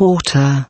Quarter.